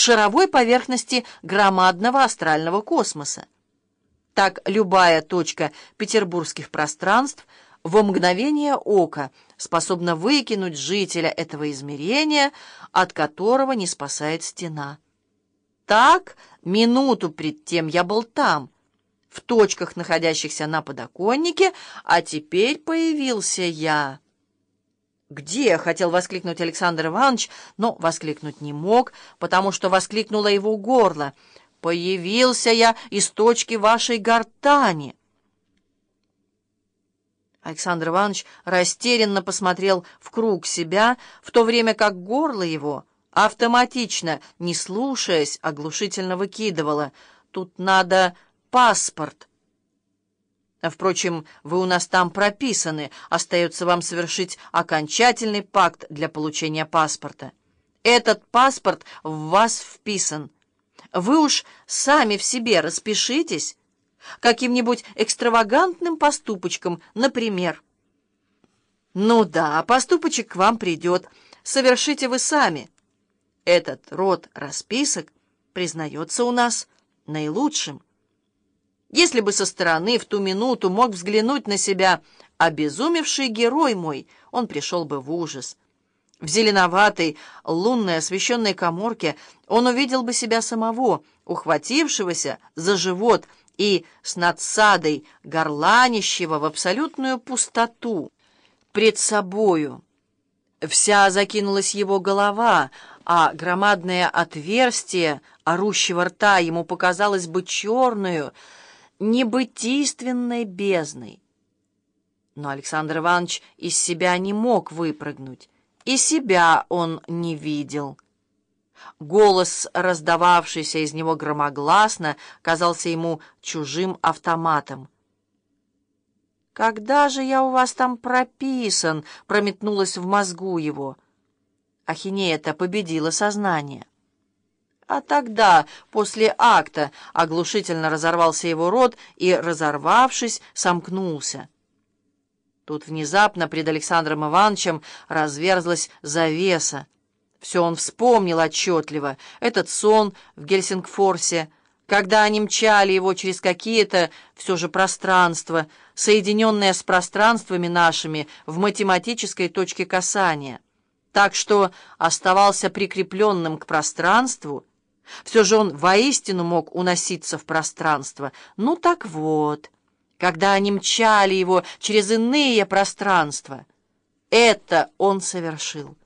шаровой поверхности громадного астрального космоса. Так любая точка петербургских пространств во мгновение ока способна выкинуть жителя этого измерения, от которого не спасает стена. Так, минуту пред тем я был там, в точках, находящихся на подоконнике, а теперь появился я. «Где?» — хотел воскликнуть Александр Иванович, но воскликнуть не мог, потому что воскликнуло его горло. «Появился я из точки вашей гортани!» Александр Иванович растерянно посмотрел в круг себя, в то время как горло его автоматично, не слушаясь, оглушительно выкидывало. «Тут надо паспорт». Впрочем, вы у нас там прописаны, остается вам совершить окончательный пакт для получения паспорта. Этот паспорт в вас вписан. Вы уж сами в себе распишитесь каким-нибудь экстравагантным поступочком, например. Ну да, поступочек к вам придет, совершите вы сами. Этот род расписок признается у нас наилучшим. Если бы со стороны в ту минуту мог взглянуть на себя обезумевший герой мой, он пришел бы в ужас. В зеленоватой, лунной освещенной коморке он увидел бы себя самого, ухватившегося за живот и с надсадой горланищего в абсолютную пустоту пред собою. Вся закинулась его голова, а громадное отверстие орущего рта ему показалось бы черную, небытийственной бездной. Но Александр Иванович из себя не мог выпрыгнуть, и себя он не видел. Голос, раздававшийся из него громогласно, казался ему чужим автоматом. «Когда же я у вас там прописан?» — прометнулось в мозгу его. Ахинея-то победила сознание. А тогда, после акта, оглушительно разорвался его рот и, разорвавшись, сомкнулся. Тут внезапно пред Александром Ивановичем разверзлась завеса. Все он вспомнил отчетливо. Этот сон в Гельсингфорсе, когда они мчали его через какие-то все же пространства, соединенные с пространствами нашими в математической точке касания. Так что оставался прикрепленным к пространству — все же он воистину мог уноситься в пространство. Ну так вот, когда они мчали его через иные пространства, это он совершил.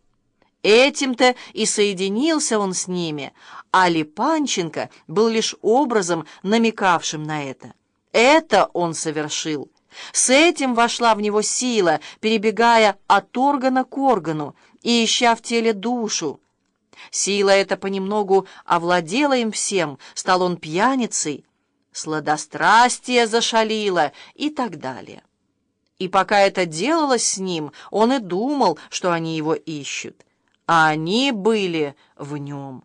Этим-то и соединился он с ними, а Липанченко был лишь образом, намекавшим на это. Это он совершил. С этим вошла в него сила, перебегая от органа к органу и ища в теле душу. Сила эта понемногу овладела им всем, стал он пьяницей, сладострастие зашалило и так далее. И пока это делалось с ним, он и думал, что они его ищут, а они были в нем.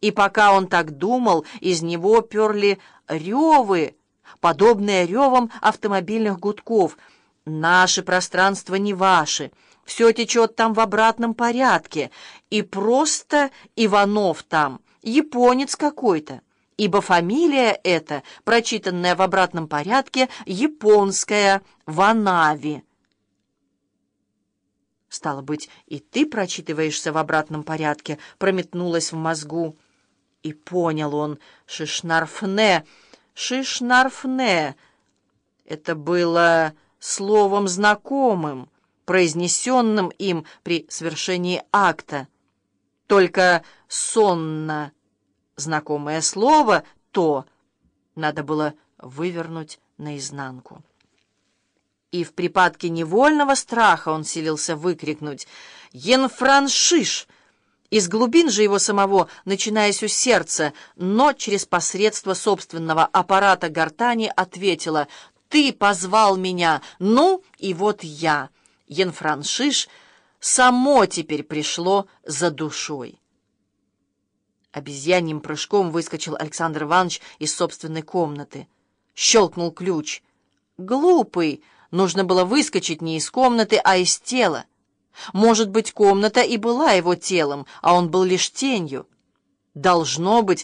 И пока он так думал, из него перли ревы, подобные ревам автомобильных гудков. «Наши пространства не ваши», все течет там в обратном порядке, и просто Иванов там, японец какой-то, ибо фамилия эта, прочитанная в обратном порядке, японская, Ванави. Стало быть, и ты прочитываешься в обратном порядке, прометнулась в мозгу. И понял он, шишнарфне, шишнарфне. Это было словом знакомым произнесенным им при совершении акта. Только сонно знакомое слово «то» надо было вывернуть наизнанку. И в припадке невольного страха он силился выкрикнуть «Енфраншиш!» Из глубин же его самого, начинаясь у сердца, но через посредство собственного аппарата гортани ответила «Ты позвал меня, ну и вот я». Янфраншиш само теперь пришло за душой. Обезьяньим прыжком выскочил Александр Иванович из собственной комнаты. Щелкнул ключ. Глупый! Нужно было выскочить не из комнаты, а из тела. Может быть, комната и была его телом, а он был лишь тенью. Должно быть,